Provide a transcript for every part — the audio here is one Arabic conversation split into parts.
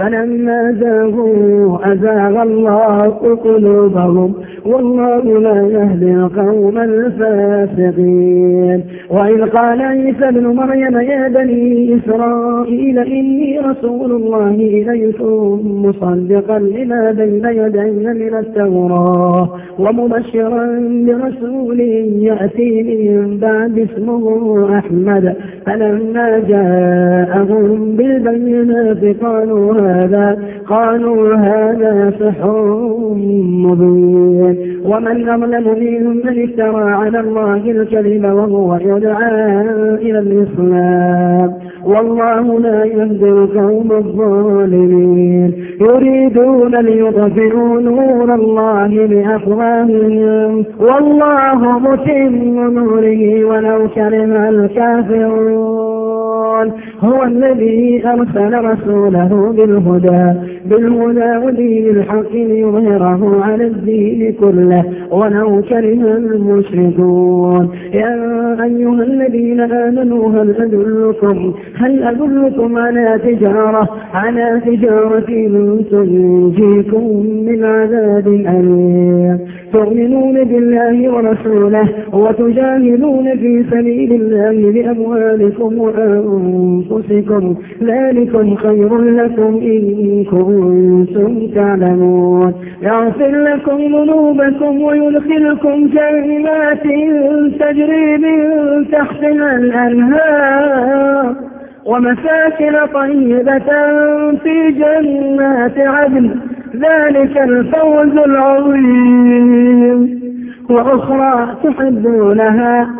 فلما زاغوا أزاغ الله قلوبهم والله لا يهدي القوم الفاسقين. وإذ قال عيسى ابن مريم يا بني إسرائيل إني رسول الله إليكم مصدقا لما بين يدي من التوراة ومبشرا برسول يأتي من بعد اسمه أحمد. فلما جاءهم بالبينات قالوا هذا قالوا هذا سحر مبين. ومن أظلم ممن افترى على الله الكذب وهو يدعى إلى الإسلام. والله لا يهدي القوم الظالمين. يريدون ليطفئوا نور الله بأفواههم. والله متم نوره ولو كره الكافرون. هو الذي أرسل رسوله بالهدى بالهدى ودين الحق ليظهره على الدين كله ولو كره المشركون. يا الذين آمنوا هل أدلكم؟ هل أدلكم على تجارة؟ على تجارة تنجيكم من عذاب أليم. تؤمنون بالله ورسوله وتجاهدون في سبيل الله بأموالكم وأنفسكم. ذلكم خير لكم إن كنتم تعلمون. يغفر لكم ذنوبكم ويدخلكم جنات تجري من تحتها الأنهار. ومساكن طيبة في جنات عدن. ذلك الفوز العظيم. وأخرى تحبونها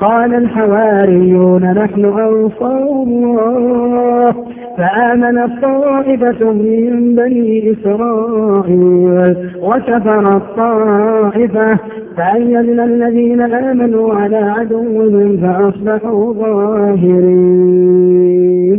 قال الحواريون نحن أنصار الله. فآمن الطائفة من بني إسرائيل وكفر الطائفة. فأيدنا الذين آمنوا على عدوهم فأصبحوا ظاهرين.